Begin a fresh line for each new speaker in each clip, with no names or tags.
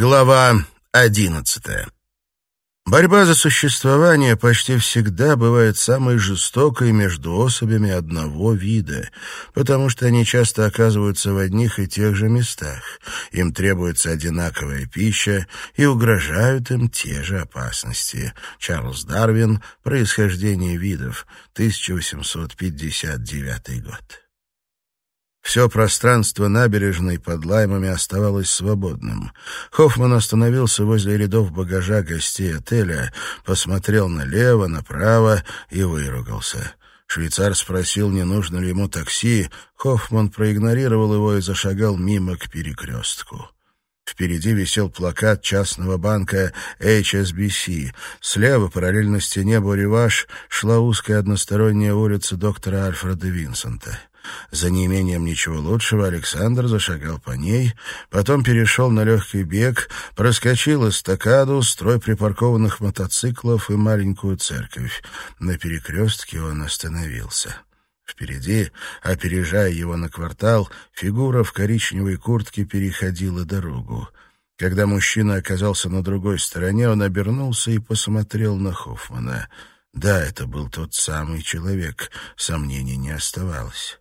Глава одиннадцатая. Борьба за существование почти всегда бывает самой жестокой между особями одного вида, потому что они часто оказываются в одних и тех же местах. Им требуется одинаковая пища и угрожают им те же опасности. Чарльз Дарвин «Происхождение видов», 1859 год. Все пространство набережной под Лаймами оставалось свободным. Хоффман остановился возле рядов багажа гостей отеля, посмотрел налево, направо и выругался. Швейцар спросил, не нужно ли ему такси. Хоффман проигнорировал его и зашагал мимо к перекрестку. Впереди висел плакат частного банка HSBC. Слева, параллельно стене Бориваш, шла узкая односторонняя улица доктора Альфреда Винсента. За неимением ничего лучшего Александр зашагал по ней, потом перешел на легкий бег, проскочил эстакаду, строй припаркованных мотоциклов и маленькую церковь. На перекрестке он остановился. Впереди, опережая его на квартал, фигура в коричневой куртке переходила дорогу. Когда мужчина оказался на другой стороне, он обернулся и посмотрел на Хоффмана. Да, это был тот самый человек, сомнений не оставалось.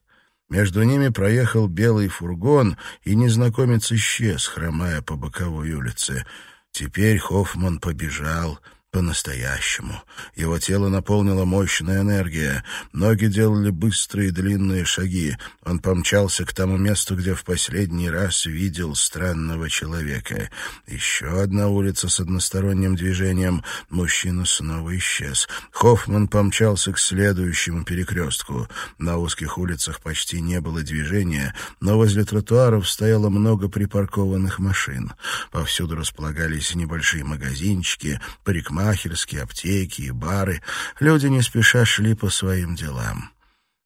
Между ними проехал белый фургон, и незнакомец исчез, хромая по боковой улице. Теперь Хоффман побежал по-настоящему. Его тело наполнила мощная энергия. Ноги делали быстрые длинные шаги. Он помчался к тому месту, где в последний раз видел странного человека. Еще одна улица с односторонним движением. Мужчина снова исчез. Хоффман помчался к следующему перекрестку. На узких улицах почти не было движения, но возле тротуаров стояло много припаркованных машин. Повсюду располагались небольшие магазинчики, парикмахерские, парикмахерские, аптеки и бары. Люди не спеша шли по своим делам.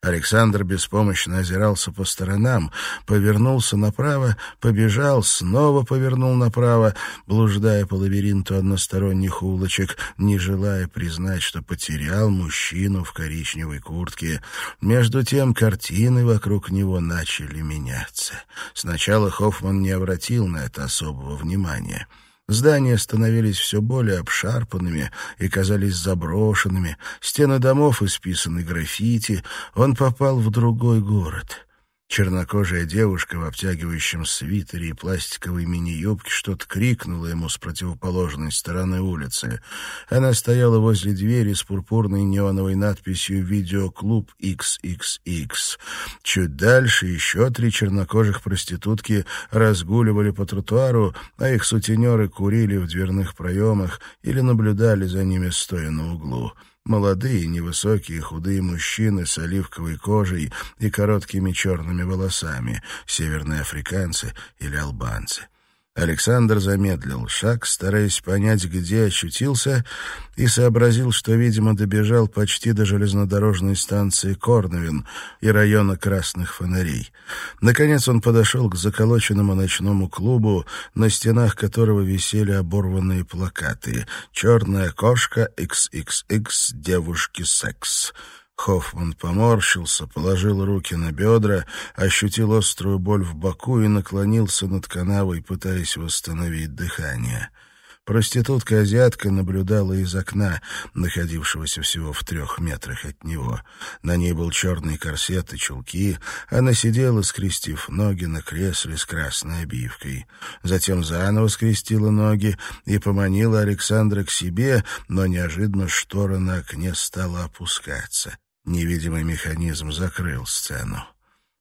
Александр беспомощно озирался по сторонам, повернулся направо, побежал, снова повернул направо, блуждая по лабиринту односторонних улочек, не желая признать, что потерял мужчину в коричневой куртке. Между тем картины вокруг него начали меняться. Сначала Хоффман не обратил на это особого внимания — Здания становились все более обшарпанными и казались заброшенными. Стены домов исписаны граффити. Он попал в другой город. Чернокожая девушка в обтягивающем свитере и пластиковой мини-юбке что-то крикнула ему с противоположной стороны улицы. Она стояла возле двери с пурпурной неоновой надписью «Видеоклуб XXX». Чуть дальше еще три чернокожих проститутки разгуливали по тротуару, а их сутенеры курили в дверных проемах или наблюдали за ними стоя на углу. Молодые, невысокие, худые мужчины с оливковой кожей и короткими черными волосами, северные африканцы или албанцы. Александр замедлил шаг, стараясь понять, где очутился, и сообразил, что, видимо, добежал почти до железнодорожной станции Корновин и района красных фонарей. Наконец он подошел к заколоченному ночному клубу, на стенах которого висели оборванные плакаты «Черная кошка XXX девушки секс». Хоффман поморщился, положил руки на бедра, ощутил острую боль в боку и наклонился над канавой, пытаясь восстановить дыхание. Проститутка-азиатка наблюдала из окна, находившегося всего в трех метрах от него. На ней был черный корсет и чулки. Она сидела, скрестив ноги на кресле с красной обивкой. Затем заново скрестила ноги и поманила Александра к себе, но неожиданно штора на окне стала опускаться. Невидимый механизм закрыл сцену.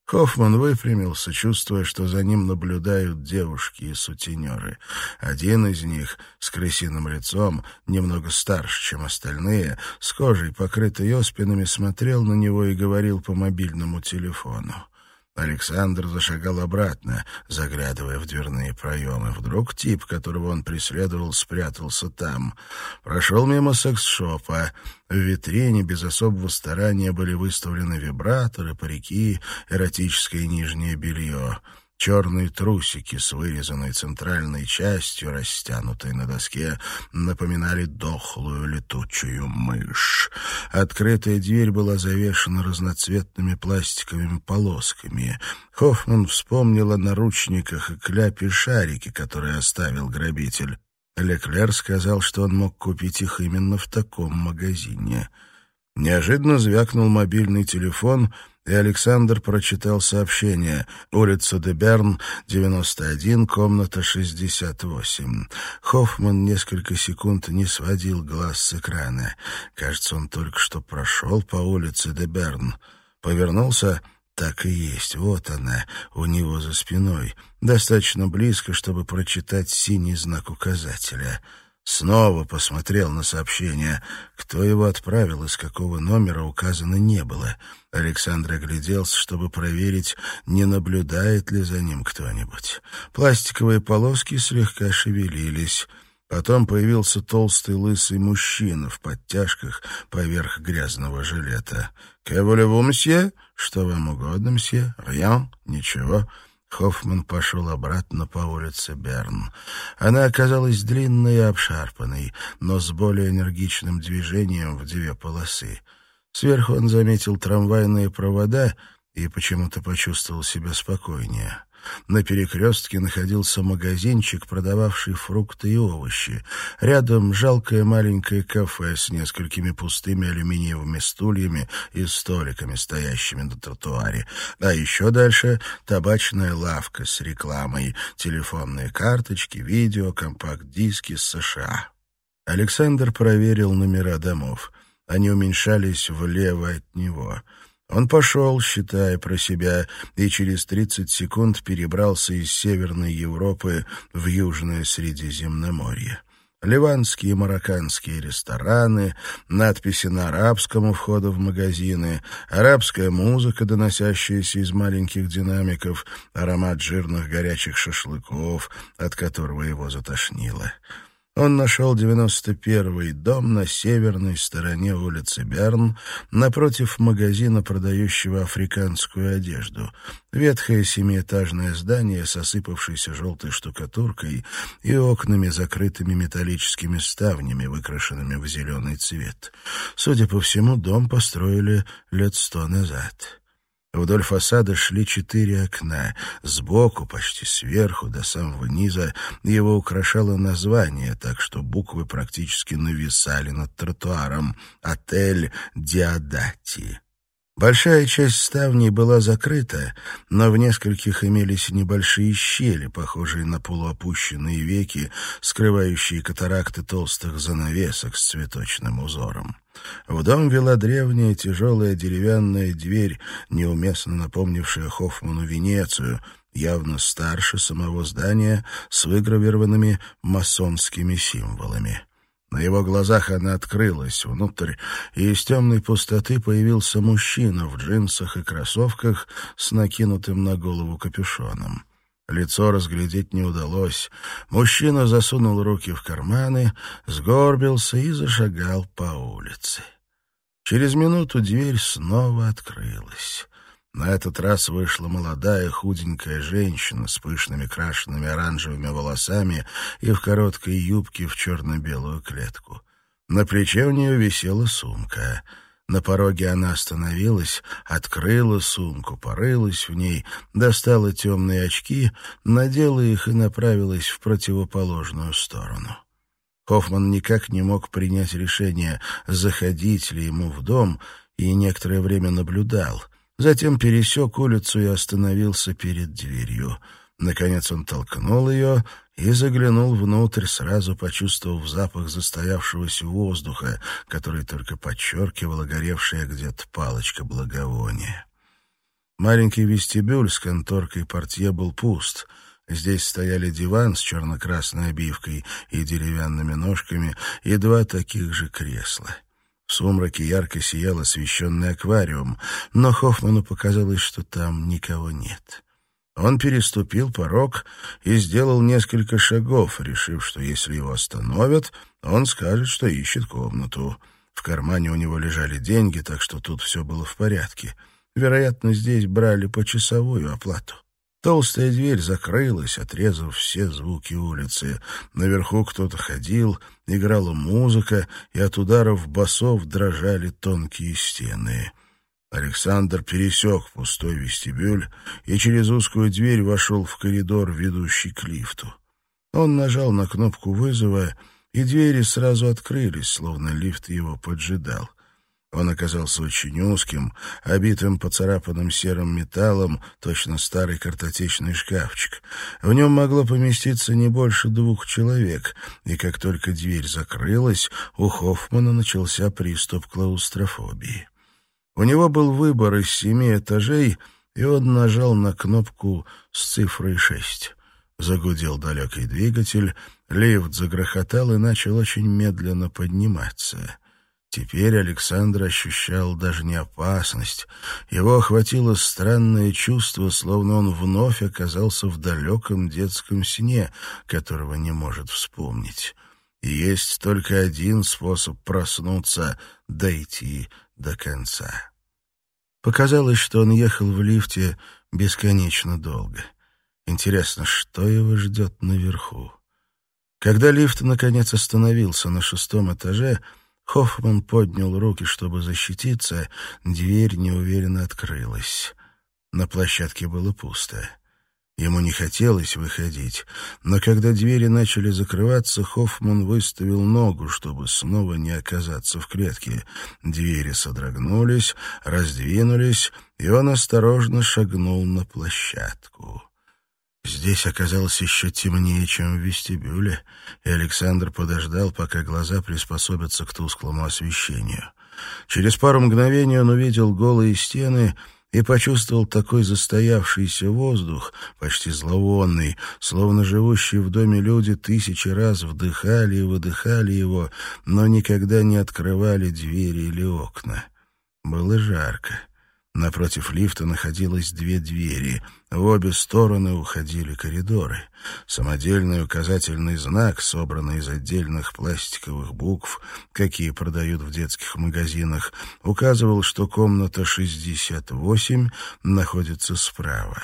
Хоффман выпрямился, чувствуя, что за ним наблюдают девушки и сутенеры. Один из них, с крысиным лицом, немного старше, чем остальные, с кожей, покрытой оспинами, смотрел на него и говорил по мобильному телефону. Александр зашагал обратно, заглядывая в дверные проемы. Вдруг тип, которого он преследовал, спрятался там. Прошел мимо секс-шопа. В витрине без особого старания были выставлены вибраторы, парики, эротическое нижнее белье. Черные трусики с вырезанной центральной частью, растянутой на доске, напоминали дохлую летучую мышь. Открытая дверь была завешена разноцветными пластиковыми полосками. Хоффман вспомнил о наручниках и кляпе шарики, которые оставил грабитель. Леклер сказал, что он мог купить их именно в таком магазине. Неожиданно звякнул мобильный телефон — и Александр прочитал сообщение. Улица Деберн, 91, комната 68. Хоффман несколько секунд не сводил глаз с экрана. Кажется, он только что прошел по улице Деберн. Повернулся так и есть, вот она, у него за спиной. Достаточно близко, чтобы прочитать синий знак указателя. Снова посмотрел на сообщение. Кто его отправил, из какого номера указано не было. Александр огляделся, чтобы проверить, не наблюдает ли за ним кто-нибудь. Пластиковые полоски слегка шевелились. Потом появился толстый лысый мужчина в подтяжках поверх грязного жилета. «Кеволеву, мсье? Что вам угодно, мсье? Рьян? Ничего?» Хоффман пошел обратно по улице Берн. Она оказалась длинной и обшарпанной, но с более энергичным движением в две полосы. Сверху он заметил трамвайные провода и почему-то почувствовал себя спокойнее. На перекрестке находился магазинчик, продававший фрукты и овощи. Рядом жалкое маленькое кафе с несколькими пустыми алюминиевыми стульями и столиками, стоящими на тротуаре. А еще дальше табачная лавка с рекламой, телефонные карточки, видео, компакт-диски с США. Александр проверил номера домов. Они уменьшались влево от него — он пошел, считая про себя, и через 30 секунд перебрался из Северной Европы в Южное Средиземноморье. Ливанские и марокканские рестораны, надписи на арабском у входа в магазины, арабская музыка, доносящаяся из маленьких динамиков, аромат жирных горячих шашлыков, от которого его затошнило. Он нашел 91-й дом на северной стороне улицы Берн, напротив магазина, продающего африканскую одежду. Ветхое семиэтажное здание с осыпавшейся желтой штукатуркой и окнами, закрытыми металлическими ставнями, выкрашенными в зеленый цвет. Судя по всему, дом построили лет сто назад. Вдоль фасада шли четыре окна. Сбоку, почти сверху, до самого низа, его украшало название, так что буквы практически нависали над тротуаром. «Отель Диадати». Большая часть ставней была закрыта, но в нескольких имелись небольшие щели, похожие на полуопущенные веки, скрывающие катаракты толстых занавесок с цветочным узором. В дом вела древняя тяжелая деревянная дверь, неуместно напомнившая Хоффману Венецию, явно старше самого здания, с выгравированными масонскими символами. На его глазах она открылась внутрь, и из темной пустоты появился мужчина в джинсах и кроссовках с накинутым на голову капюшоном. Лицо разглядеть не удалось. Мужчина засунул руки в карманы, сгорбился и зашагал по улице. Через минуту дверь снова открылась. На этот раз вышла молодая худенькая женщина с пышными крашенными оранжевыми волосами и в короткой юбке в черно-белую клетку. На плече у нее висела сумка. На пороге она остановилась, открыла сумку, порылась в ней, достала темные очки, надела их и направилась в противоположную сторону. Хоффман никак не мог принять решение, заходить ли ему в дом, и некоторое время наблюдал — Затем пересек улицу и остановился перед дверью. Наконец он толкнул ее и заглянул внутрь, сразу почувствовав запах застоявшегося воздуха, который только подчеркивала горевшая где-то палочка благовония. Маленький вестибюль с конторкой портье был пуст. Здесь стояли диван с черно-красной обивкой и деревянными ножками и два таких же кресла. В сумраке ярко сиял освещенный аквариум, но Хоффману показалось, что там никого нет. Он переступил порог и сделал несколько шагов, решив, что если его остановят, он скажет, что ищет комнату. В кармане у него лежали деньги, так что тут все было в порядке. Вероятно, здесь брали почасовую оплату. Толстая дверь закрылась, отрезав все звуки улицы. Наверху кто-то ходил, играла музыка, и от ударов басов дрожали тонкие стены. Александр пересек пустой вестибюль и через узкую дверь вошел в коридор, ведущий к лифту. Он нажал на кнопку вызова, и двери сразу открылись, словно лифт его поджидал. Он оказался очень узким, обитым поцарапанным серым металлом, точно старый картотечный шкафчик. В нем могло поместиться не больше двух человек, и как только дверь закрылась, у Хоффмана начался приступ клаустрофобии. У него был выбор из семи этажей, и он нажал на кнопку с цифрой шесть. Загудел далекий двигатель, лифт загрохотал и начал очень медленно подниматься. Теперь Александр ощущал даже не опасность. Его охватило странное чувство, словно он вновь оказался в далеком детском сне, которого не может вспомнить. И есть только один способ проснуться — дойти до конца. Показалось, что он ехал в лифте бесконечно долго. Интересно, что его ждет наверху? Когда лифт наконец остановился на шестом этаже — Хоффман поднял руки, чтобы защититься. Дверь неуверенно открылась. На площадке было пусто. Ему не хотелось выходить, но когда двери начали закрываться, Хоффман выставил ногу, чтобы снова не оказаться в клетке. Двери содрогнулись, раздвинулись, и он осторожно шагнул на площадку. Здесь оказалось еще темнее, чем в вестибюле, и Александр подождал, пока глаза приспособятся к тусклому освещению. Через пару мгновений он увидел голые стены и почувствовал такой застоявшийся воздух, почти зловонный, словно живущие в доме люди тысячи раз вдыхали и выдыхали его, но никогда не открывали двери или окна. Было жарко. Напротив лифта находилось две двери. В обе стороны уходили коридоры. Самодельный указательный знак, собранный из отдельных пластиковых букв, какие продают в детских магазинах, указывал, что комната 68 находится справа.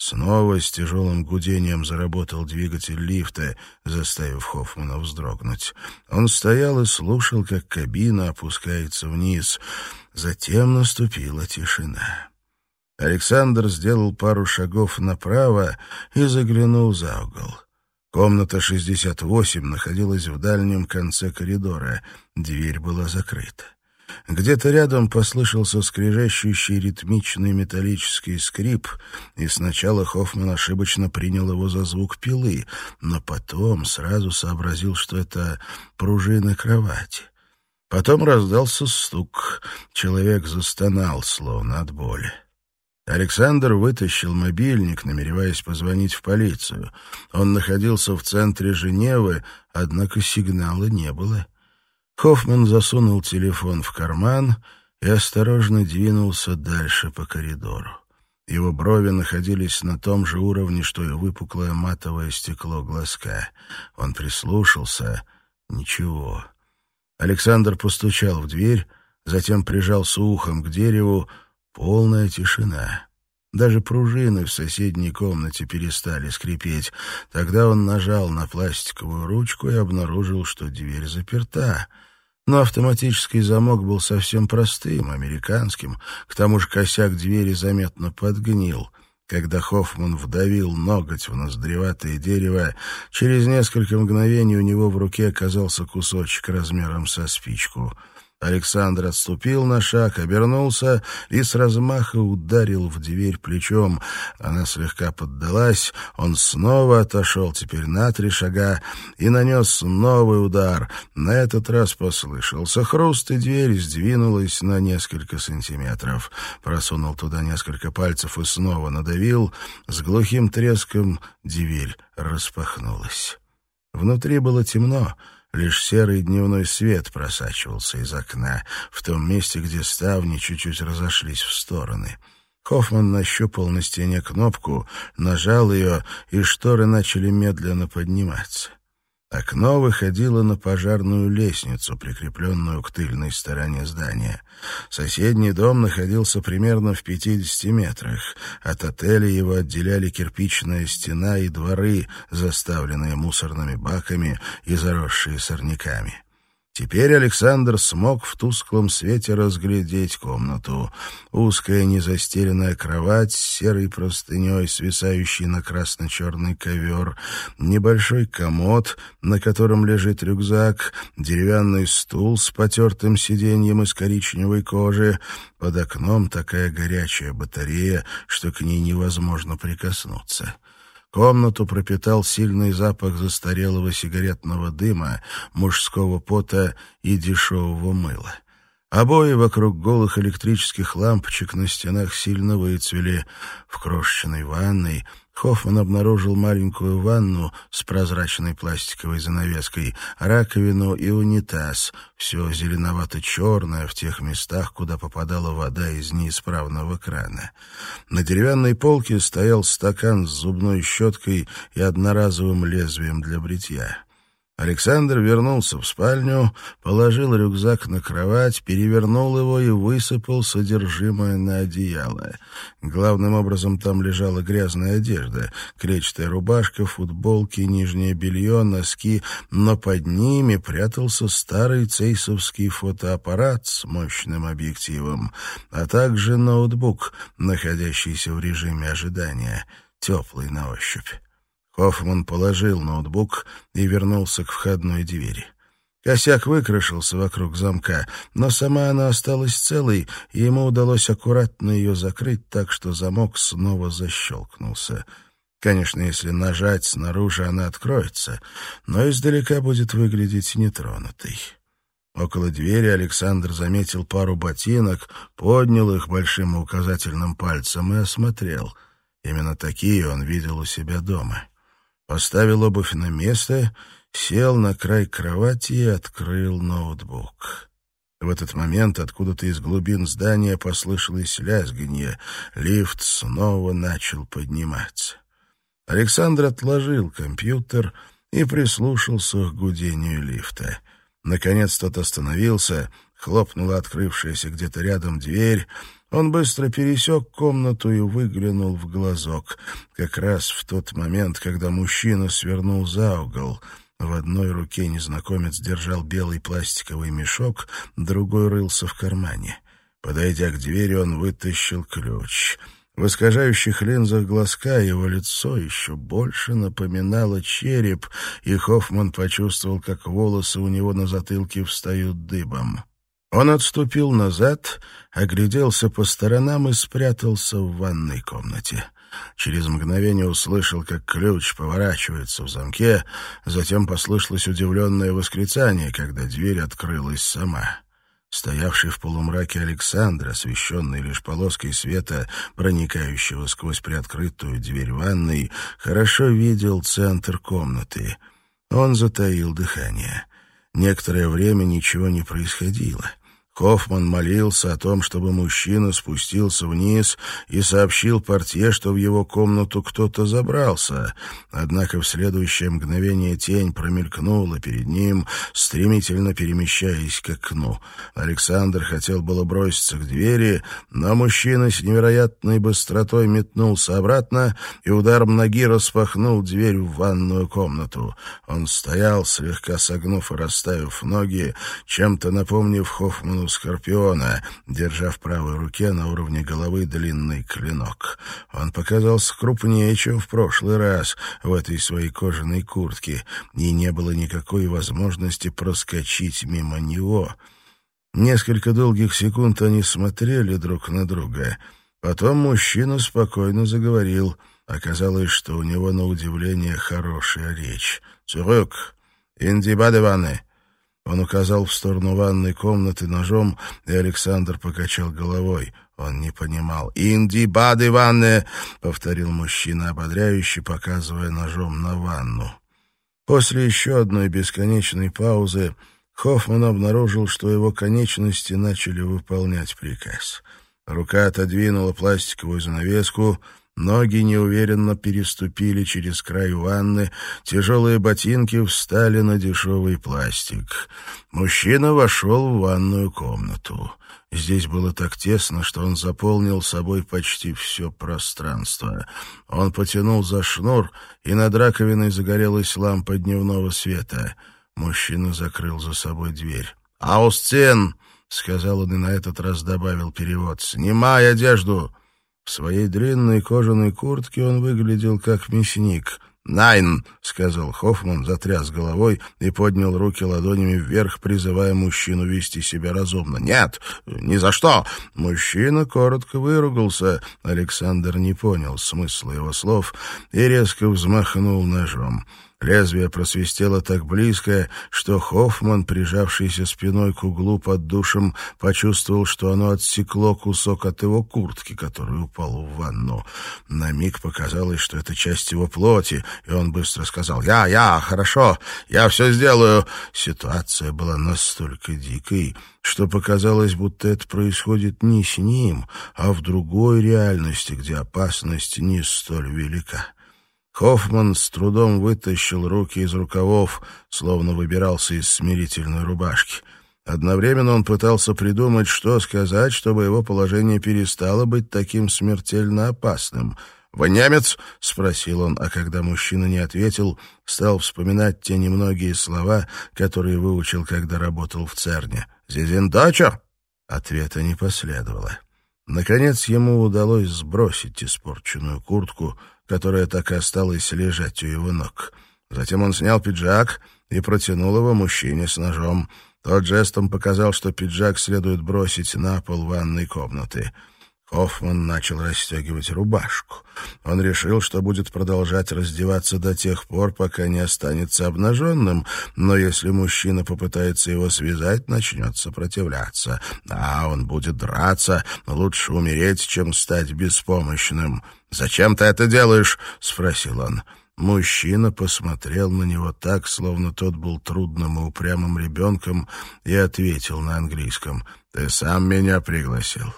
Снова с тяжелым гудением заработал двигатель лифта, заставив Хоффмана вздрогнуть. Он стоял и слушал, как кабина опускается вниз — Затем наступила тишина. Александр сделал пару шагов направо и заглянул за угол. Комната 68 находилась в дальнем конце коридора. Дверь была закрыта. Где-то рядом послышался скрежещущий ритмичный металлический скрип, и сначала Хоффман ошибочно принял его за звук пилы, но потом сразу сообразил, что это пружина кровати. Потом раздался стук. Человек застонал, словно от боли. Александр вытащил мобильник, намереваясь позвонить в полицию. Он находился в центре Женевы, однако сигнала не было. Хоффман засунул телефон в карман и осторожно двинулся дальше по коридору. Его брови находились на том же уровне, что и выпуклое матовое стекло глазка. Он прислушался. Ничего. Александр постучал в дверь, затем прижался ухом к дереву. Полная тишина. Даже пружины в соседней комнате перестали скрипеть. Тогда он нажал на пластиковую ручку и обнаружил, что дверь заперта. Но автоматический замок был совсем простым, американским. К тому же косяк двери заметно подгнил. Когда Хоффман вдавил ноготь в ноздреватое дерево, через несколько мгновений у него в руке оказался кусочек размером со спичку — Александр отступил на шаг, обернулся и с размаха ударил в дверь плечом. Она слегка поддалась, он снова отошел теперь на три шага и нанес новый удар. На этот раз послышался хруст, и дверь сдвинулась на несколько сантиметров. Просунул туда несколько пальцев и снова надавил. С глухим треском дверь распахнулась. Внутри было темно, Лишь серый дневной свет просачивался из окна, в том месте, где ставни чуть-чуть разошлись в стороны. Хоффман нащупал на стене кнопку, нажал ее, и шторы начали медленно подниматься. Окно выходило на пожарную лестницу, прикрепленную к тыльной стороне здания. Соседний дом находился примерно в 50 метрах. От отеля его отделяли кирпичная стена и дворы, заставленные мусорными баками и заросшие сорняками. Теперь Александр смог в тусклом свете разглядеть комнату. Узкая незастеленная кровать с серой простыней, свисающей на красно-черный ковер, небольшой комод, на котором лежит рюкзак, деревянный стул с потертым сиденьем из коричневой кожи, под окном такая горячая батарея, что к ней невозможно прикоснуться. Комнату пропитал сильный запах застарелого сигаретного дыма, мужского пота и дешевого мыла. Обои вокруг голых электрических лампочек на стенах сильно выцвели. В крошечной ванной Хоффман обнаружил маленькую ванну с прозрачной пластиковой занавеской, раковину и унитаз, все зеленовато-черное в тех местах, куда попадала вода из неисправного крана. На деревянной полке стоял стакан с зубной щеткой и одноразовым лезвием для бритья. Александр вернулся в спальню, положил рюкзак на кровать, перевернул его и высыпал содержимое на одеяло. Главным образом там лежала грязная одежда, клетчатая рубашка, футболки, нижнее белье, носки, но под ними прятался старый цейсовский фотоаппарат с мощным объективом, а также ноутбук, находящийся в режиме ожидания, теплый на ощупь. Хоффман положил ноутбук и вернулся к входной двери. Косяк выкрашился вокруг замка, но сама она осталась целой, и ему удалось аккуратно ее закрыть так, что замок снова защелкнулся. Конечно, если нажать снаружи, она откроется, но издалека будет выглядеть нетронутой. Около двери Александр заметил пару ботинок, поднял их большим указательным пальцем и осмотрел. Именно такие он видел у себя дома поставил обувь на место, сел на край кровати и открыл ноутбук. В этот момент откуда-то из глубин здания послышалось лязганье. Лифт снова начал подниматься. Александр отложил компьютер и прислушался к гудению лифта. Наконец тот остановился, хлопнула открывшаяся где-то рядом дверь — он быстро пересек комнату и выглянул в глазок. Как раз в тот момент, когда мужчина свернул за угол. В одной руке незнакомец держал белый пластиковый мешок, другой рылся в кармане. Подойдя к двери, он вытащил ключ. В искажающих линзах глазка его лицо еще больше напоминало череп, и Хоффман почувствовал, как волосы у него на затылке встают дыбом. Он отступил назад, огляделся по сторонам и спрятался в ванной комнате. Через мгновение услышал, как ключ поворачивается в замке, затем послышалось удивленное восклицание, когда дверь открылась сама. Стоявший в полумраке Александр, освещенный лишь полоской света, проникающего сквозь приоткрытую дверь ванной, хорошо видел центр комнаты. Он затаил дыхание. Некоторое время ничего не происходило. Хоффман молился о том, чтобы мужчина спустился вниз и сообщил портье, что в его комнату кто-то забрался. Однако в следующее мгновение тень промелькнула перед ним, стремительно перемещаясь к окну. Александр хотел было броситься к двери, но мужчина с невероятной быстротой метнулся обратно, и ударом ноги распахнул дверь в ванную комнату. Он стоял, слегка согнув и расставив ноги, чем-то напомнив Хоффману скорпиона, держа в правой руке на уровне головы длинный клинок. Он показался крупнее, чем в прошлый раз в этой своей кожаной куртке, и не было никакой возможности проскочить мимо него. Несколько долгих секунд они смотрели друг на друга. Потом мужчина спокойно заговорил. Оказалось, что у него на удивление хорошая речь. «Цурюк! Инди Бадеваны!» Он указал в сторону ванной комнаты ножом, и Александр покачал головой. Он не понимал. «Инди бады ванны!» — повторил мужчина ободряюще, показывая ножом на ванну. После еще одной бесконечной паузы Хоффман обнаружил, что его конечности начали выполнять приказ. Рука отодвинула пластиковую занавеску, Ноги неуверенно переступили через край ванны, тяжелые ботинки встали на дешевый пластик. Мужчина вошел в ванную комнату. Здесь было так тесно, что он заполнил собой почти все пространство. Он потянул за шнур, и над раковиной загорелась лампа дневного света. Мужчина закрыл за собой дверь. «Аустин!» — сказал он и на этот раз добавил перевод. «Снимай одежду!» В своей длинной кожаной куртке он выглядел как мясник. «Найн!» — сказал Хоффман, затряс головой и поднял руки ладонями вверх, призывая мужчину вести себя разумно. «Нет! Ни за что!» Мужчина коротко выругался. Александр не понял смысла его слов и резко взмахнул ножом. Лезвие просвистело так близко, что Хоффман, прижавшийся спиной к углу под душем, почувствовал, что оно отсекло кусок от его куртки, который упал в ванну. На миг показалось, что это часть его плоти, и он быстро сказал «Я, я, хорошо, я все сделаю». Ситуация была настолько дикой, что показалось, будто это происходит не с ним, а в другой реальности, где опасность не столь велика. Хоффман с трудом вытащил руки из рукавов, словно выбирался из смирительной рубашки. Одновременно он пытался придумать, что сказать, чтобы его положение перестало быть таким смертельно опасным. «Вы немец?» — спросил он, а когда мужчина не ответил, стал вспоминать те немногие слова, которые выучил, когда работал в ЦЕРНе. «Зизендача?» Ответа не последовало. Наконец ему удалось сбросить испорченную куртку — которая так и осталась лежать у его ног. Затем он снял пиджак и протянул его мужчине с ножом. Тот жестом показал, что пиджак следует бросить на пол ванной комнаты. Хоффман начал расстегивать рубашку. Он решил, что будет продолжать раздеваться до тех пор, пока не останется обнаженным, но если мужчина попытается его связать, начнет сопротивляться. А он будет драться, лучше умереть, чем стать беспомощным. «Зачем ты это делаешь?» — спросил он. Мужчина посмотрел на него так, словно тот был трудным и упрямым ребенком, и ответил на английском. «Ты сам меня пригласил».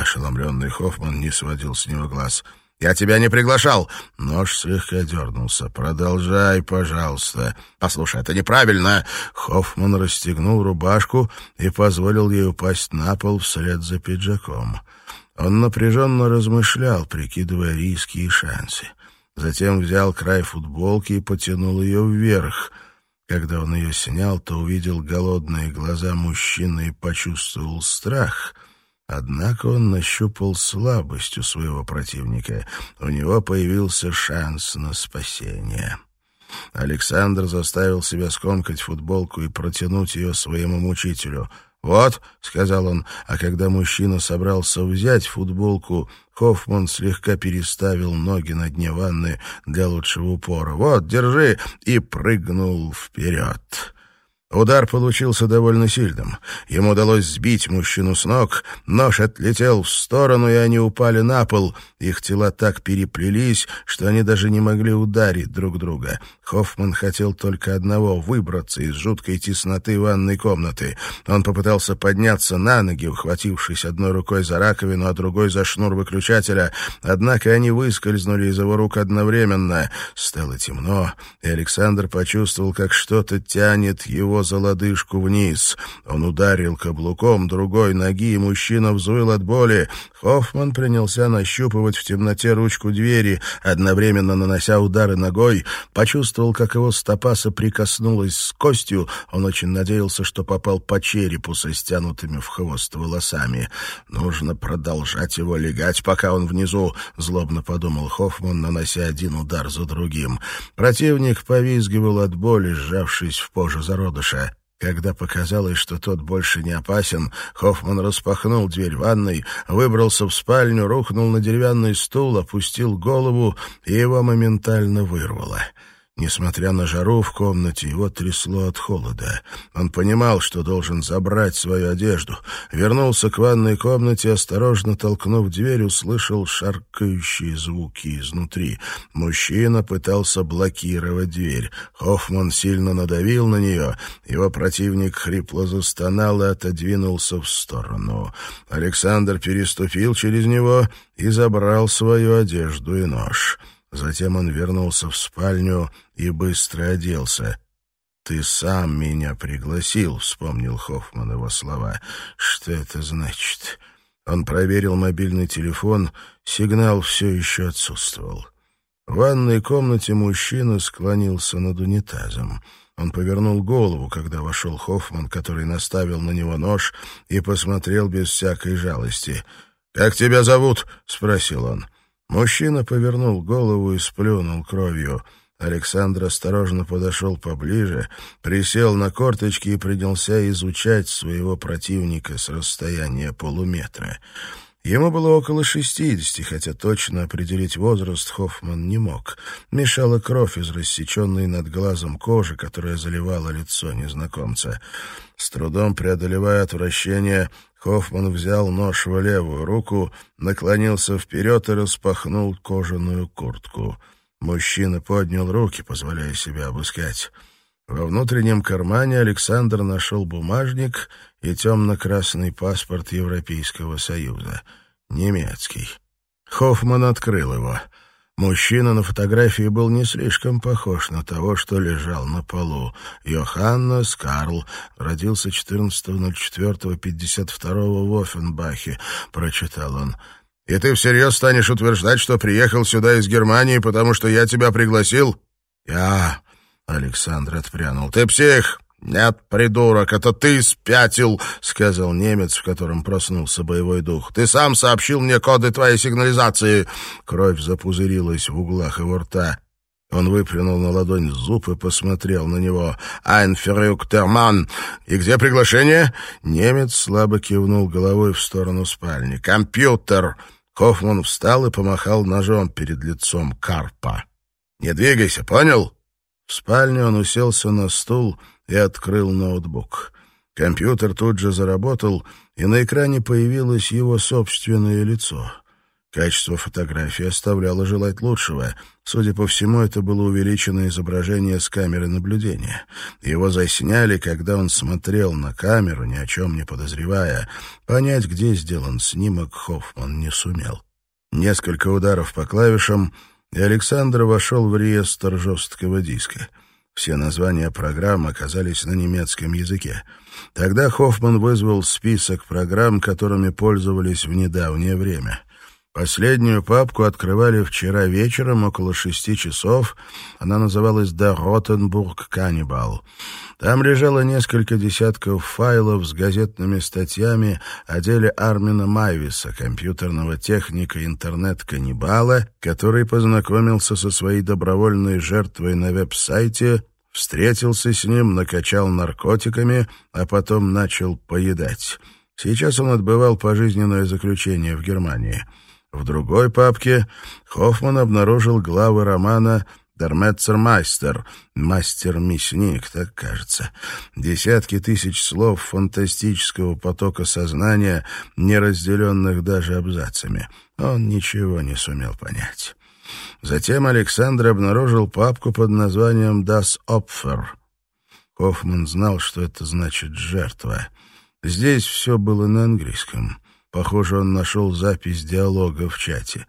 Ошеломленный Хоффман не сводил с него глаз. «Я тебя не приглашал!» Нож слегка дернулся. «Продолжай, пожалуйста». «Послушай, это неправильно!» Хоффман расстегнул рубашку и позволил ей упасть на пол вслед за пиджаком. Он напряженно размышлял, прикидывая риски и шансы. Затем взял край футболки и потянул ее вверх. Когда он ее снял, то увидел голодные глаза мужчины и почувствовал страх — Однако он нащупал слабость у своего противника. У него появился шанс на спасение. Александр заставил себя скомкать футболку и протянуть ее своему мучителю. «Вот», — сказал он, а когда мужчина собрался взять футболку, Хоффман слегка переставил ноги на дне ванны для лучшего упора. «Вот, держи!» и прыгнул вперед. Удар получился довольно сильным. Ему удалось сбить мужчину с ног, нож отлетел в сторону, и они упали на пол. Их тела так переплелись, что они даже не могли ударить друг друга. Хоффман хотел только одного — выбраться из жуткой тесноты ванной комнаты. Он попытался подняться на ноги, ухватившись одной рукой за раковину, а другой за шнур выключателя. Однако они выскользнули из его рук одновременно. Стало темно, и Александр почувствовал, как что-то тянет его за лодыжку вниз. Он ударил каблуком другой ноги, и мужчина взвыл от боли. Хоффман принялся нащупывать в темноте ручку двери, одновременно нанося удары ногой. Почувствовал, как его стопа соприкоснулась с костью. Он очень надеялся, что попал по черепу со стянутыми в хвост волосами. «Нужно продолжать его легать, пока он внизу», — злобно подумал Хоффман, нанося один удар за другим. Противник повизгивал от боли, сжавшись в позу зародыша юноша. Когда показалось, что тот больше не опасен, Хоффман распахнул дверь ванной, выбрался в спальню, рухнул на деревянный стул, опустил голову, и его моментально вырвало. Несмотря на жару в комнате, его трясло от холода. Он понимал, что должен забрать свою одежду. Вернулся к ванной комнате, осторожно толкнув дверь, услышал шаркающие звуки изнутри. Мужчина пытался блокировать дверь. Хоффман сильно надавил на нее. Его противник хрипло застонал и отодвинулся в сторону. Александр переступил через него и забрал свою одежду и нож. Затем он вернулся в спальню и быстро оделся. «Ты сам меня пригласил», — вспомнил Хоффман его слова. «Что это значит?» Он проверил мобильный телефон, сигнал все еще отсутствовал. В ванной комнате мужчина склонился над унитазом. Он повернул голову, когда вошел Хоффман, который наставил на него нож и посмотрел без всякой жалости. «Как тебя зовут?» — спросил он. Мужчина повернул голову и сплюнул кровью. Александр осторожно подошел поближе, присел на корточки и принялся изучать своего противника с расстояния полуметра. Ему было около шестидесяти, хотя точно определить возраст Хоффман не мог. Мешала кровь из рассеченной над глазом кожи, которая заливала лицо незнакомца. С трудом преодолевая отвращение, Хоффман взял нож в левую руку, наклонился вперед и распахнул кожаную куртку. Мужчина поднял руки, позволяя себя обыскать. Во внутреннем кармане Александр нашел бумажник и темно-красный паспорт Европейского Союза. Немецкий. Хоффман открыл его. Мужчина на фотографии был не слишком похож на того, что лежал на полу. Йоханнес Карл родился 14.04.52 в Оффенбахе, прочитал он. «И ты всерьез станешь утверждать, что приехал сюда из Германии, потому что я тебя пригласил?» «Я...» — Александр отпрянул. «Ты псих!» «Нет, придурок, это ты спятил», — сказал немец, в котором проснулся боевой дух. «Ты сам сообщил мне коды твоей сигнализации». Кровь запузырилась в углах его рта. Он выплюнул на ладонь зуб и посмотрел на него. «Айнферюк Терман! И где приглашение?» Немец слабо кивнул головой в сторону спальни. «Компьютер!» Хоффман встал и помахал ножом перед лицом Карпа. «Не двигайся, понял?» В спальне он уселся на стул и открыл ноутбук. Компьютер тут же заработал, и на экране появилось его собственное лицо. Качество фотографии оставляло желать лучшего. Судя по всему, это было увеличенное изображение с камеры наблюдения. Его засняли, когда он смотрел на камеру, ни о чем не подозревая. Понять, где сделан снимок, Хоффман не сумел. Несколько ударов по клавишам, и Александр вошел в реестр жесткого диска — все названия программ оказались на немецком языке. Тогда Хоффман вызвал список программ, которыми пользовались в недавнее время. Последнюю папку открывали вчера вечером около шести часов. Она называлась «Der Rottenburg Cannibal». Там лежало несколько десятков файлов с газетными статьями о деле Армина Майвиса, компьютерного техника интернет-каннибала, который познакомился со своей добровольной жертвой на веб-сайте, встретился с ним, накачал наркотиками, а потом начал поедать. Сейчас он отбывал пожизненное заключение в Германии — в другой папке Хоффман обнаружил главы романа «Дерметцермайстер», «Мастер-мясник», так кажется. Десятки тысяч слов фантастического потока сознания, не разделенных даже абзацами. Он ничего не сумел понять. Затем Александр обнаружил папку под названием «Das Opfer». Хоффман знал, что это значит «жертва». Здесь все было на английском — Похоже, он нашел запись диалога в чате.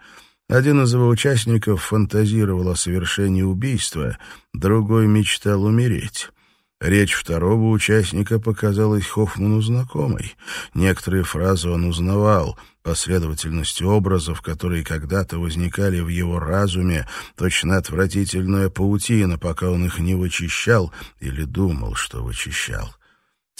Один из его участников фантазировал о совершении убийства, другой мечтал умереть. Речь второго участника показалась Хоффману знакомой. Некоторые фразы он узнавал, последовательность образов, которые когда-то возникали в его разуме, точно отвратительная паутина, пока он их не вычищал или думал, что вычищал.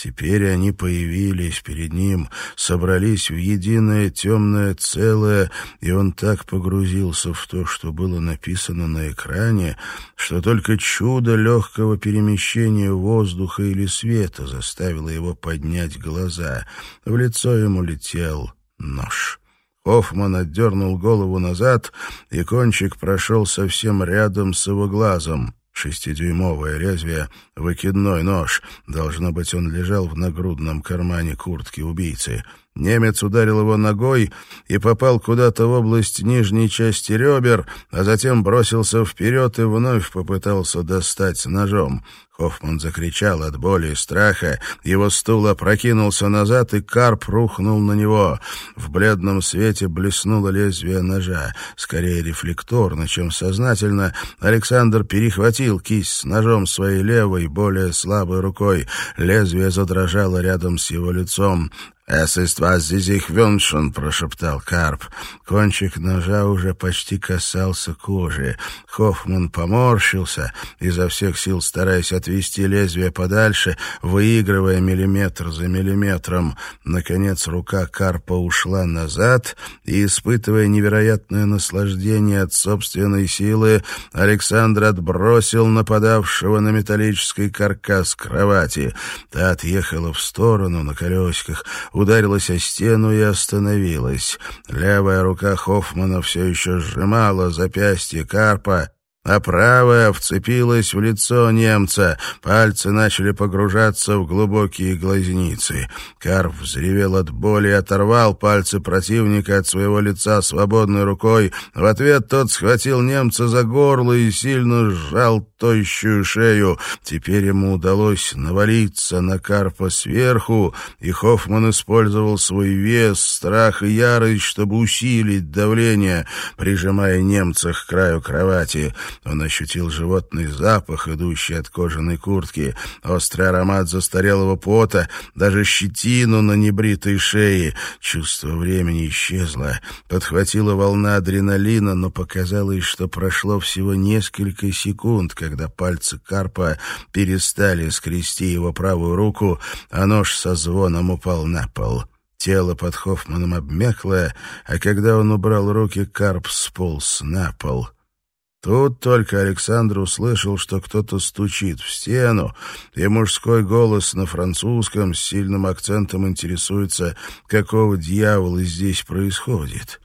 Теперь они появились перед ним, собрались в единое темное целое, и он так погрузился в то, что было написано на экране, что только чудо легкого перемещения воздуха или света заставило его поднять глаза. В лицо ему летел нож. Хоффман отдернул голову назад, и кончик прошел совсем рядом с его глазом. Шестидюймовое лезвие, выкидной нож. Должно быть, он лежал в нагрудном кармане куртки убийцы. Немец ударил его ногой и попал куда-то в область нижней части ребер, а затем бросился вперед и вновь попытался достать ножом. Хоффман закричал от боли и страха, его стул опрокинулся назад, и карп рухнул на него. В бледном свете блеснуло лезвие ножа. Скорее рефлекторно, чем сознательно, Александр перехватил кисть с ножом своей левой, более слабой рукой. Лезвие задрожало рядом с его лицом. «Es ist was Sie sich wünschen», — прошептал Карп. Кончик ножа уже почти касался кожи. Хоффман поморщился, изо всех сил стараясь отвести лезвие подальше, выигрывая миллиметр за миллиметром. Наконец рука Карпа ушла назад, и, испытывая невероятное наслаждение от собственной силы, Александр отбросил нападавшего на металлический каркас кровати. Та отъехала в сторону на колесиках, ударилась о стену и остановилась. Левая рука Хоффмана все еще сжимала запястье Карпа, а правая вцепилась в лицо немца. Пальцы начали погружаться в глубокие глазницы. Карп взревел от боли и оторвал пальцы противника от своего лица свободной рукой. В ответ тот схватил немца за горло и сильно сжал тощую шею. Теперь ему удалось навалиться на Карпа сверху, и Хоффман использовал свой вес, страх и ярость, чтобы усилить давление, прижимая немца к краю кровати. Он ощутил животный запах, идущий от кожаной куртки, острый аромат застарелого пота, даже щетину на небритой шее. Чувство времени исчезло. Подхватила волна адреналина, но показалось, что прошло всего несколько секунд, когда пальцы Карпа перестали скрести его правую руку, а нож со звоном упал на пол. Тело под Хоффманом обмякло, а когда он убрал руки, Карп сполз на пол — Тут только Александр услышал, что кто-то стучит в стену, и мужской голос на французском с сильным акцентом интересуется, какого дьявола здесь происходит.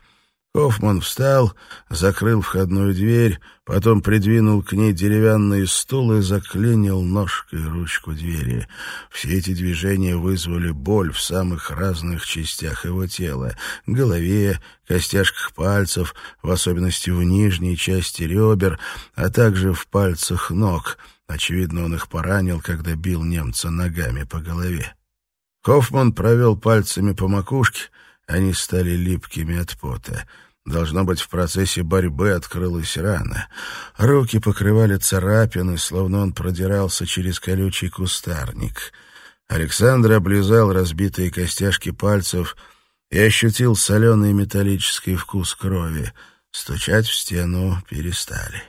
Хоффман встал, закрыл входную дверь, потом придвинул к ней деревянный стул и заклинил ножкой ручку двери. Все эти движения вызвали боль в самых разных частях его тела — голове, костяшках пальцев, в особенности в нижней части ребер, а также в пальцах ног. Очевидно, он их поранил, когда бил немца ногами по голове. Хоффман провел пальцами по макушке, они стали липкими от пота. Должно быть, в процессе борьбы открылась рана. Руки покрывали царапины, словно он продирался через колючий кустарник. Александр облизал разбитые костяшки пальцев и ощутил соленый металлический вкус крови. Стучать в стену перестали.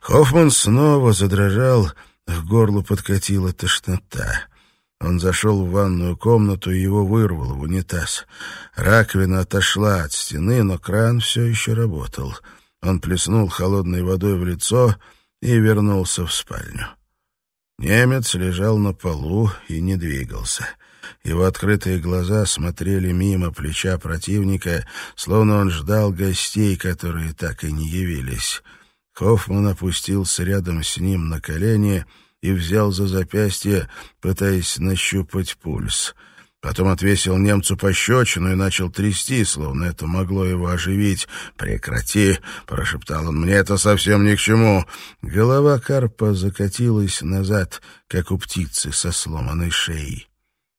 Хоффман снова задрожал, к горлу подкатила тошнота. Он зашел в ванную комнату и его вырвало в унитаз. Раковина отошла от стены, но кран все еще работал. Он плеснул холодной водой в лицо и вернулся в спальню. Немец лежал на полу и не двигался. Его открытые глаза смотрели мимо плеча противника, словно он ждал гостей, которые так и не явились. Хоффман опустился рядом с ним на колени — и взял за запястье, пытаясь нащупать пульс. Потом отвесил немцу пощечину и начал трясти, словно это могло его оживить. «Прекрати!» — прошептал он. «Мне это совсем ни к чему!» Голова карпа закатилась назад, как у птицы со сломанной шеей.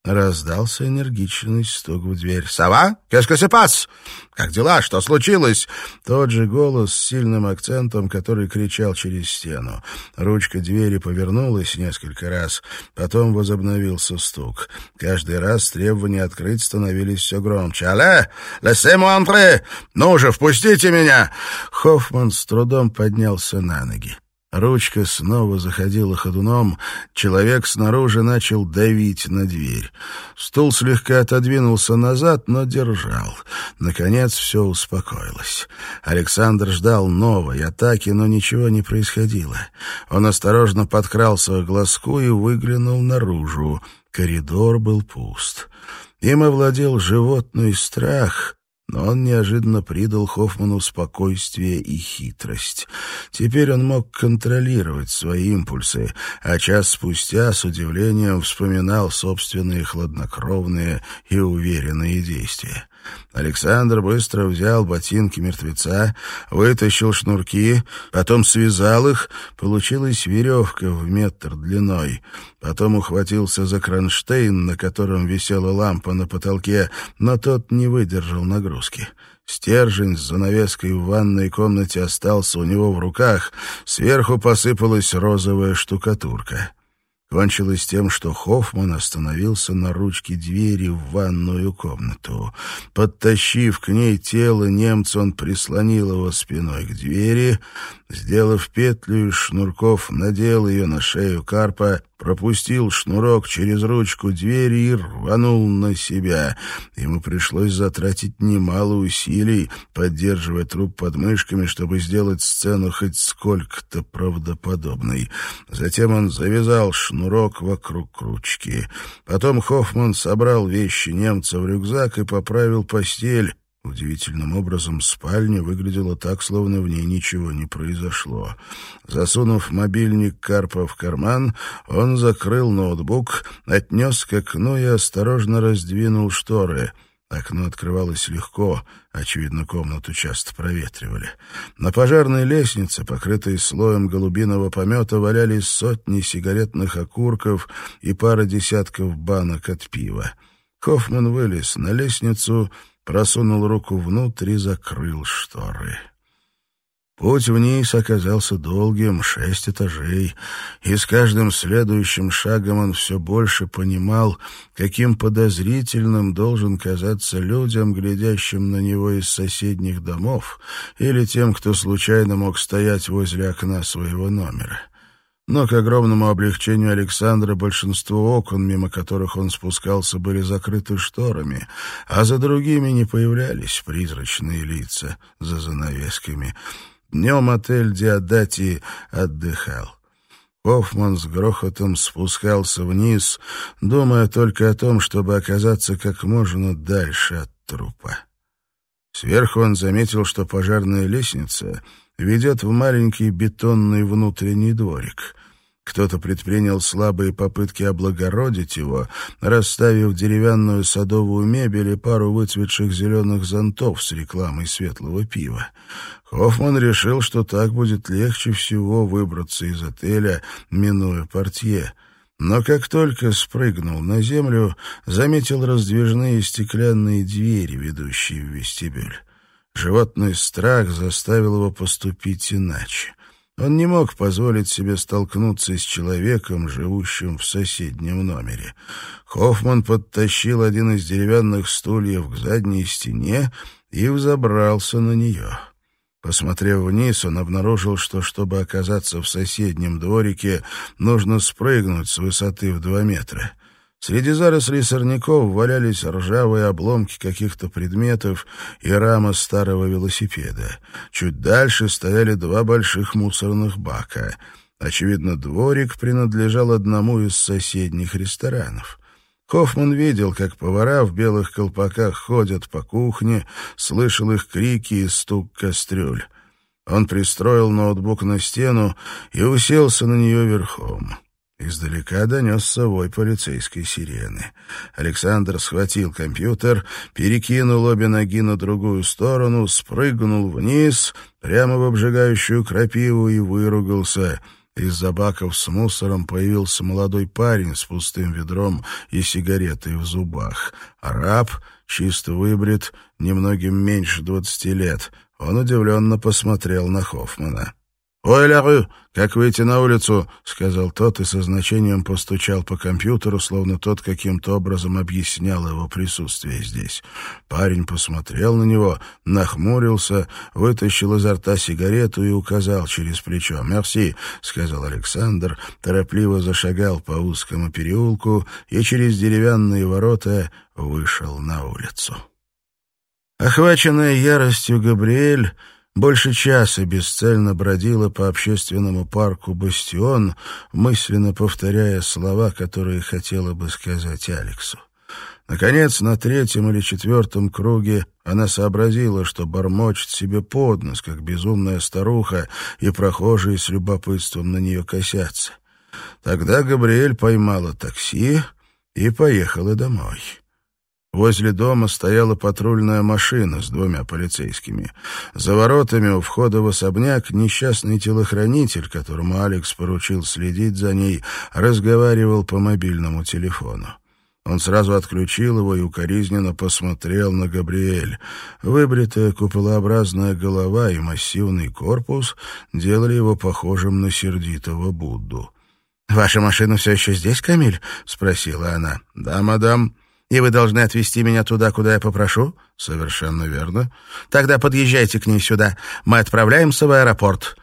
Раздался энергичный стук в дверь. «Сова? Кэшкасепас! Как дела? Что случилось?» Тот же голос с сильным акцентом, который кричал через стену. Ручка двери повернулась несколько раз, потом возобновился стук. Каждый раз требования открыть становились все громче. «Алле! Лесему антре! Ну же, впустите меня!» Хоффман с трудом поднялся на ноги. Ручка снова заходила ходуном, человек снаружи начал давить на дверь. Стул слегка отодвинулся назад, но держал. Наконец все успокоилось. Александр ждал новой атаки, но ничего не происходило. Он осторожно подкрался к глазку и выглянул наружу. Коридор был пуст. Им овладел животный страх, но он неожиданно придал Хоффману спокойствие и хитрость. Теперь он мог контролировать свои импульсы, а час спустя с удивлением вспоминал собственные хладнокровные и уверенные действия. Александр быстро взял ботинки мертвеца, вытащил шнурки, потом связал их. Получилась веревка в метр длиной. Потом ухватился за кронштейн, на котором висела лампа на потолке, но тот не выдержал нагрузки. Стержень с занавеской в ванной комнате остался у него в руках, сверху посыпалась розовая штукатурка. Кончилось тем, что Хоффман остановился на ручке двери в ванную комнату. Подтащив к ней тело немца, он прислонил его спиной к двери, сделав петлю из шнурков, надел ее на шею карпа пропустил шнурок через ручку двери и рванул на себя. Ему пришлось затратить немало усилий, поддерживая труп под мышками, чтобы сделать сцену хоть сколько-то правдоподобной. Затем он завязал шнурок вокруг ручки. Потом Хоффман собрал вещи немца в рюкзак и поправил постель, Удивительным образом спальня выглядела так, словно в ней ничего не произошло. Засунув мобильник Карпа в карман, он закрыл ноутбук, отнес к окну и осторожно раздвинул шторы. Окно открывалось легко, очевидно, комнату часто проветривали. На пожарной лестнице, покрытой слоем голубиного помета, валялись сотни сигаретных окурков и пара десятков банок от пива. Хоффман вылез на лестницу просунул руку внутрь и закрыл шторы. Путь вниз оказался долгим, шесть этажей, и с каждым следующим шагом он все больше понимал, каким подозрительным должен казаться людям, глядящим на него из соседних домов, или тем, кто случайно мог стоять возле окна своего номера. Но к огромному облегчению Александра большинство окон, мимо которых он спускался, были закрыты шторами, а за другими не появлялись призрачные лица за занавесками. Днем отель Диадати отдыхал. Хоффман с грохотом спускался вниз, думая только о том, чтобы оказаться как можно дальше от трупа. Сверху он заметил, что пожарная лестница ведет в маленький бетонный внутренний дворик. Кто-то предпринял слабые попытки облагородить его, расставив деревянную садовую мебель и пару выцветших зеленых зонтов с рекламой светлого пива. Хоффман решил, что так будет легче всего выбраться из отеля, минуя портье. Но как только спрыгнул на землю, заметил раздвижные стеклянные двери, ведущие в вестибюль. Животный страх заставил его поступить иначе. Он не мог позволить себе столкнуться с человеком, живущим в соседнем номере. Хоффман подтащил один из деревянных стульев к задней стене и взобрался на нее. Посмотрев вниз, он обнаружил, что, чтобы оказаться в соседнем дворике, нужно спрыгнуть с высоты в два метра. Среди зарослей сорняков валялись ржавые обломки каких-то предметов и рама старого велосипеда. Чуть дальше стояли два больших мусорных бака. Очевидно, дворик принадлежал одному из соседних ресторанов. Хоффман видел, как повара в белых колпаках ходят по кухне, слышал их крики и стук кастрюль. Он пристроил ноутбук на стену и уселся на нее верхом. Издалека донесся вой полицейской сирены. Александр схватил компьютер, перекинул обе ноги на другую сторону, спрыгнул вниз, прямо в обжигающую крапиву и выругался. Из-за баков с мусором появился молодой парень с пустым ведром и сигаретой в зубах. Араб, чисто выбрит, немногим меньше двадцати лет. Он удивленно посмотрел на Хоффмана. «Ой, Ляру, как выйти на улицу?» — сказал тот и со значением постучал по компьютеру, словно тот каким-то образом объяснял его присутствие здесь. Парень посмотрел на него, нахмурился, вытащил изо рта сигарету и указал через плечо. «Мерси», — сказал Александр, торопливо зашагал по узкому переулку и через деревянные ворота вышел на улицу. Охваченная яростью Габриэль больше часа бесцельно бродила по общественному парку «Бастион», мысленно повторяя слова, которые хотела бы сказать Алексу. Наконец, на третьем или четвертом круге она сообразила, что бормочет себе под нос, как безумная старуха, и прохожие с любопытством на нее косятся. Тогда Габриэль поймала такси и поехала домой. Возле дома стояла патрульная машина с двумя полицейскими. За воротами у входа в особняк несчастный телохранитель, которому Алекс поручил следить за ней, разговаривал по мобильному телефону. Он сразу отключил его и укоризненно посмотрел на Габриэль. Выбритая куполообразная голова и массивный корпус делали его похожим на сердитого Будду. «Ваша машина все еще здесь, Камиль?» — спросила она. «Да, мадам». И вы должны отвезти меня туда, куда я попрошу?» «Совершенно верно». «Тогда подъезжайте к ней сюда. Мы отправляемся в аэропорт».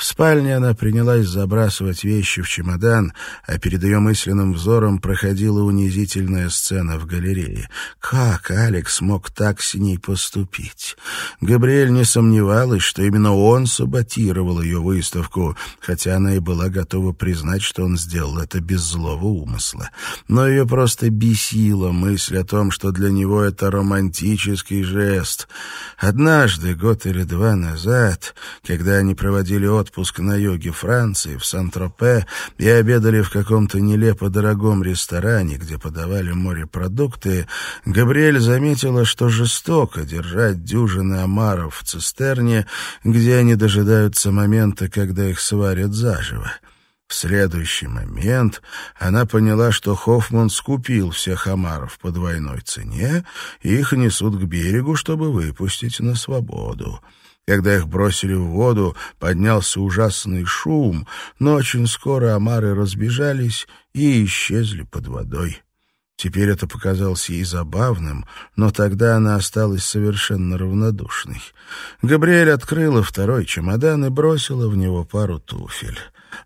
В спальне она принялась забрасывать вещи в чемодан, а перед ее мысленным взором проходила унизительная сцена в галерее. Как Алекс мог так с ней поступить? Габриэль не сомневалась, что именно он саботировал ее выставку, хотя она и была готова признать, что он сделал это без злого умысла. Но ее просто бесила мысль о том, что для него это романтический жест. Однажды, год или два назад, когда они проводили отпуск, отпуск на юге Франции, в Сан-Тропе, и обедали в каком-то нелепо дорогом ресторане, где подавали морепродукты, Габриэль заметила, что жестоко держать дюжины омаров в цистерне, где они дожидаются момента, когда их сварят заживо. В следующий момент она поняла, что Хоффман скупил всех омаров по двойной цене, и их несут к берегу, чтобы выпустить на свободу. Когда их бросили в воду, поднялся ужасный шум, но очень скоро омары разбежались и исчезли под водой. Теперь это показалось ей забавным, но тогда она осталась совершенно равнодушной. Габриэль открыла второй чемодан и бросила в него пару туфель.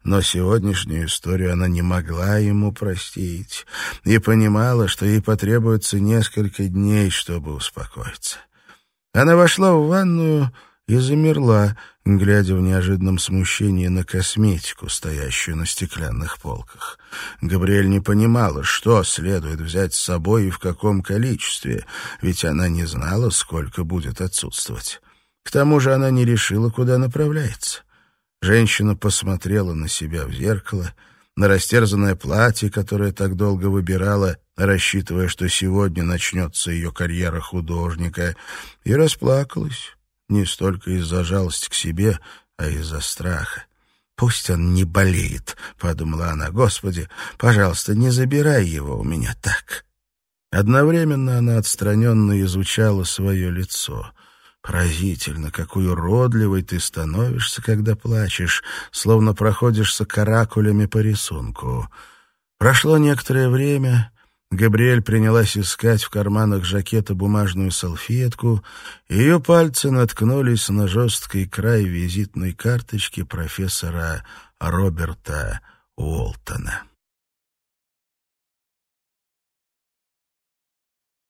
Но сегодняшнюю историю она не могла ему простить и понимала, что ей потребуется несколько дней, чтобы успокоиться. Она вошла в ванную и замерла, глядя в неожиданном смущении на косметику, стоящую на стеклянных полках. Габриэль не понимала, что следует взять с собой и в каком количестве, ведь она не знала, сколько будет отсутствовать. К тому же она не решила, куда направляется. Женщина посмотрела на себя в зеркало, на растерзанное платье, которое так долго выбирала, рассчитывая, что сегодня начнется ее карьера художника, и расплакалась не столько из-за жалости к себе, а из-за страха. «Пусть он не болеет», — подумала она. «Господи, пожалуйста, не забирай его у меня так». Одновременно она отстраненно изучала свое лицо. Поразительно, какой уродливой ты становишься, когда плачешь, словно проходишься каракулями по рисунку. Прошло некоторое время, Габриэль принялась искать в карманах жакета бумажную салфетку, ее пальцы наткнулись на жесткий край визитной карточки профессора Роберта Уолтона.